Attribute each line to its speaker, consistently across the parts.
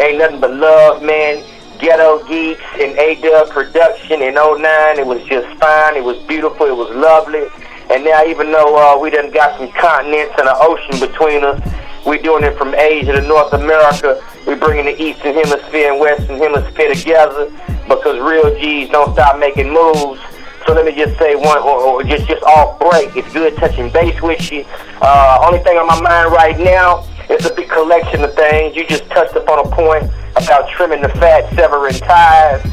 Speaker 1: Ain't nothing but love, man. Ghetto Geeks and A-Dub production in 09. It was just fine. It was beautiful. It was lovely. And now, even though uh, we done got some continents and an ocean between us, we're doing it from Asia to North America. We're bringing the Eastern Hemisphere and Western Hemisphere together because real G's don't stop making moves. So let me just say one, or, or just just off break. It's good touching base with you. Uh, only thing on my mind right now is a big collection of things. You just touched upon a point about trimming the fat, severing ties.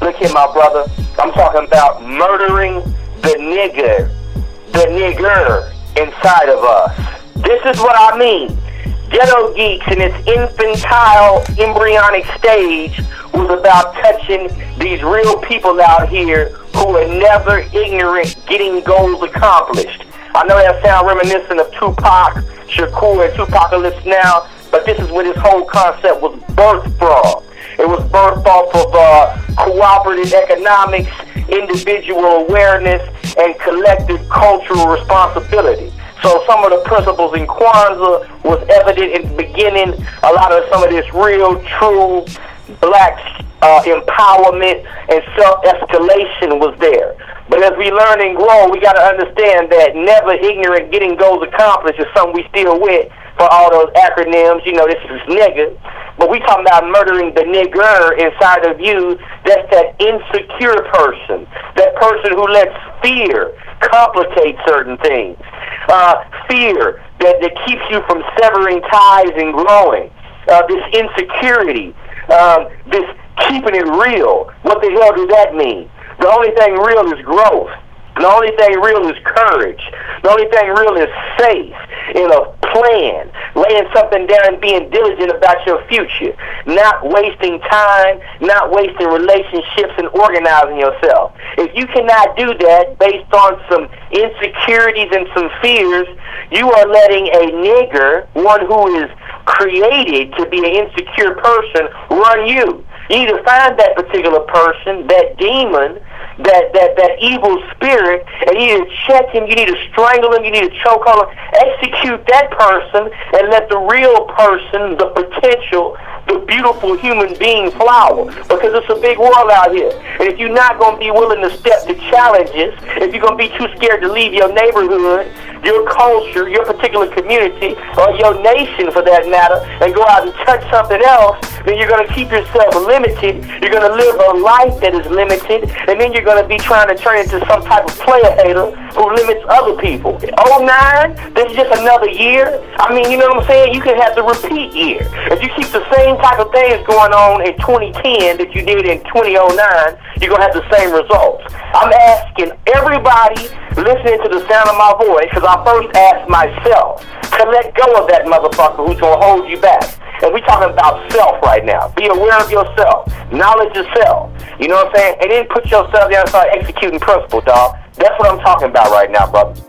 Speaker 1: Look here, my brother. I'm talking about murdering the nigger, the nigger inside of us. This is what I mean. Ghetto Geeks in its infantile, embryonic stage was about touching these real people out here who are never ignorant getting goals accomplished. I know that sounds reminiscent of Tupac, Shakur, and 2Pacalypse now, but this is where this whole concept was birthed from. It was birthed off of uh, cooperative economics, individual awareness, and collective cultural responsibility. So some of the principles in Kwanzaa was evident in the beginning. A lot of some of this real, true black uh, empowerment and self-escalation was there. But as we learn and grow, we got to understand that never ignorant getting goals accomplished is something we still with for all those acronyms. You know, this is nigga. But we talking about murdering the nigger inside of you. That's that insecure person. That person who lets fear complicate certain things uh, fear that, that keeps you from severing ties and growing, uh, this insecurity, um, this keeping it real. What the hell does that mean? The only thing real is growth. The only thing real is courage. The only thing real is faith in a plan, laying something down and being diligent about your future, not wasting time, not wasting relationships and organizing yourself. If you cannot do that based on some insecurities and some fears, you are letting a nigger, one who is created to be an insecure person, run you. You to find that particular person, that demon, that, that, that evil spirit, and you need to check him, you need to strangle him, you need to choke on him, execute that person, and let the real person, the potential, the beautiful human being flower. Because it's a big world out here. And if you're not going to be willing to step to challenges, if you're going to be too scared to leave your neighborhood, your culture, your particular community, or your nation for that matter, and go out and touch something else, then you're going to keep yourself limited. You're going to live a life that is limited, and then you're going to be trying to turn into some type of player hater who limits other people. 09, this is just another year. I mean, you know what I'm saying? You can have the repeat year. If you keep the same type of things going on in 2010 that you did in 2009, you're going to have the same results. I'm asking everybody listening to the sound of my voice, because I first asked myself to let go of that motherfucker who's going to hold you back. And we're talking about self right now. Be aware of yourself. Knowledge yourself. You know what I'm saying? And then put yourself down and start executing principle, dog. That's what I'm talking about right now, brother.